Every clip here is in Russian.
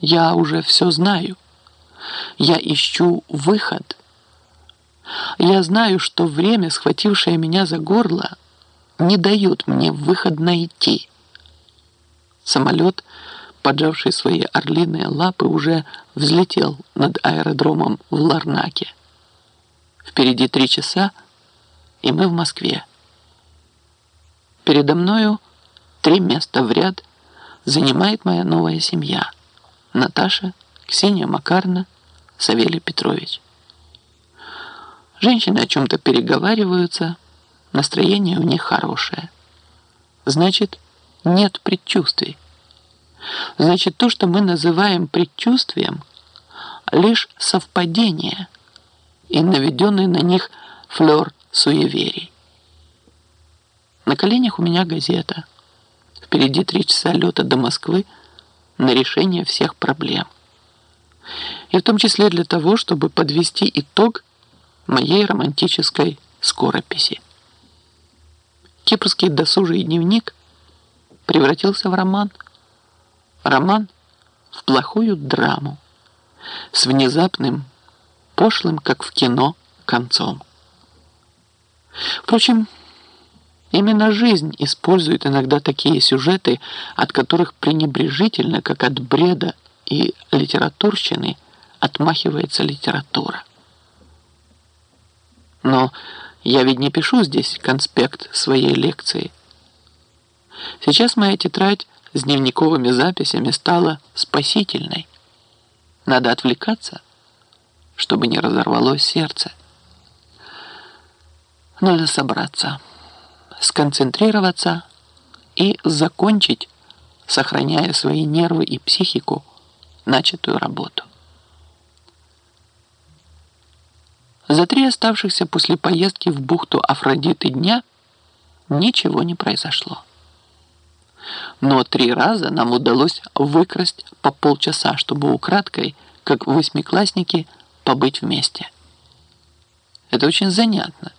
Я уже все знаю. Я ищу выход. Я знаю, что время, схватившее меня за горло, не дает мне выход найти. Самолет, поджавший свои орлиные лапы, уже взлетел над аэродромом в Ларнаке. Впереди три часа, и мы в Москве. Передо мною три места в ряд занимает моя новая семья. Наташа, Ксения Макарна, Савелий Петрович. Женщины о чем-то переговариваются, настроение у них хорошее. Значит, нет предчувствий. Значит, то, что мы называем предчувствием, лишь совпадение и наведенный на них флер суеверий. На коленях у меня газета. Впереди три часа лета до Москвы на решение всех проблем. И в том числе для того, чтобы подвести итог моей романтической скорописи. Кипрский досужий дневник превратился в роман. Роман в плохую драму с внезапным, пошлым, как в кино, концом. Впрочем, именно жизнь использует иногда такие сюжеты, от которых пренебрежительно, как от бреда и литературщины, отмахивается литература. Но я ведь не пишу здесь конспект своей лекции. Сейчас моя тетрадь с дневниковыми записями стала спасительной. Надо отвлекаться, чтобы не разорвалось сердце. Надо собраться, сконцентрироваться и закончить, сохраняя свои нервы и психику, начатую работу. За три оставшихся после поездки в бухту Афродиты дня ничего не произошло. Но три раза нам удалось выкрасть по полчаса, чтобы украдкой, как восьмиклассники, побыть вместе. Это очень занятно.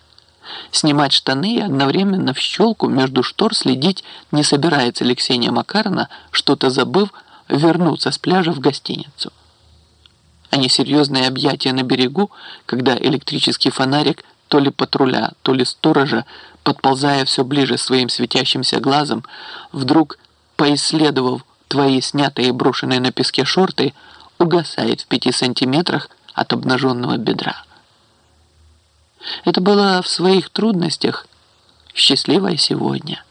Снимать штаны и одновременно в щелку между штор следить, не собирается ли Ксения Макарна, что-то забыв, вернуться с пляжа в гостиницу. А несерьезные объятия на берегу, когда электрический фонарик то ли патруля, то ли сторожа, подползая все ближе своим светящимся глазом, вдруг, поисследовав твои снятые и брошенные на песке шорты, угасает в пяти сантиметрах от обнаженного бедра. Это было в своих трудностях счастливое сегодня.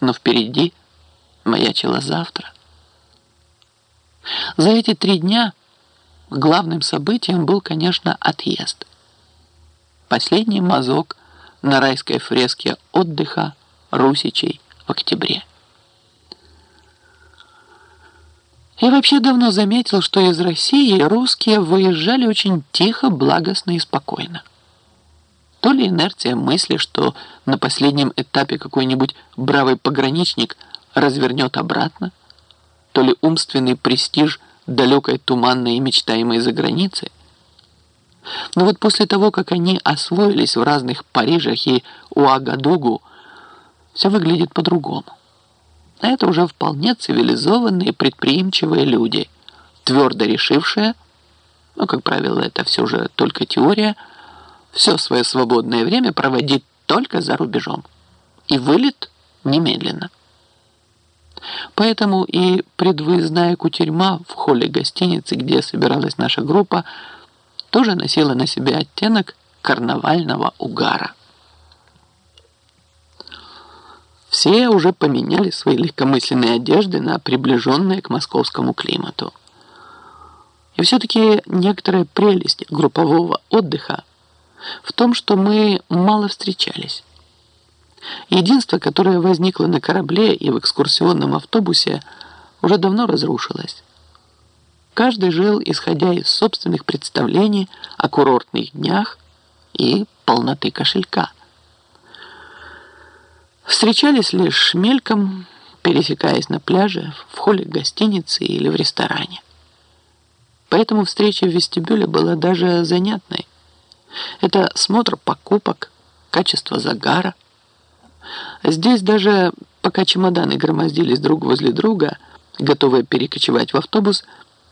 Но впереди маячило завтра. За эти три дня главным событием был, конечно, отъезд. Последний мазок на райской фреске отдыха Русичей в октябре. Я вообще давно заметил, что из России русские выезжали очень тихо, благостно и спокойно. То ли инерция мысли, что на последнем этапе какой-нибудь бравый пограничник развернет обратно, то ли умственный престиж далекой туманной и мечтаемой за границей. Но вот после того, как они освоились в разных Парижах и Уагадугу, все выглядит по-другому. Это уже вполне цивилизованные, предприимчивые люди, твердо решившие, ну, как правило, это все же только теория, все свое свободное время проводить только за рубежом. И вылет немедленно. Поэтому и предвыездная кутерьма в холле гостиницы, где собиралась наша группа, тоже носила на себе оттенок карнавального угара. Все уже поменяли свои легкомысленные одежды на приближенные к московскому климату. И все-таки некоторая прелесть группового отдыха в том, что мы мало встречались. Единство, которое возникло на корабле и в экскурсионном автобусе, уже давно разрушилось. Каждый жил, исходя из собственных представлений о курортных днях и полноты кошелька. Встречались лишь мельком, пересекаясь на пляже, в холле гостиницы или в ресторане. Поэтому встреча в вестибюле была даже занятной. Это смотр покупок, качество загара – Здесь даже, пока чемоданы громоздились друг возле друга, готовая перекочевать в автобус,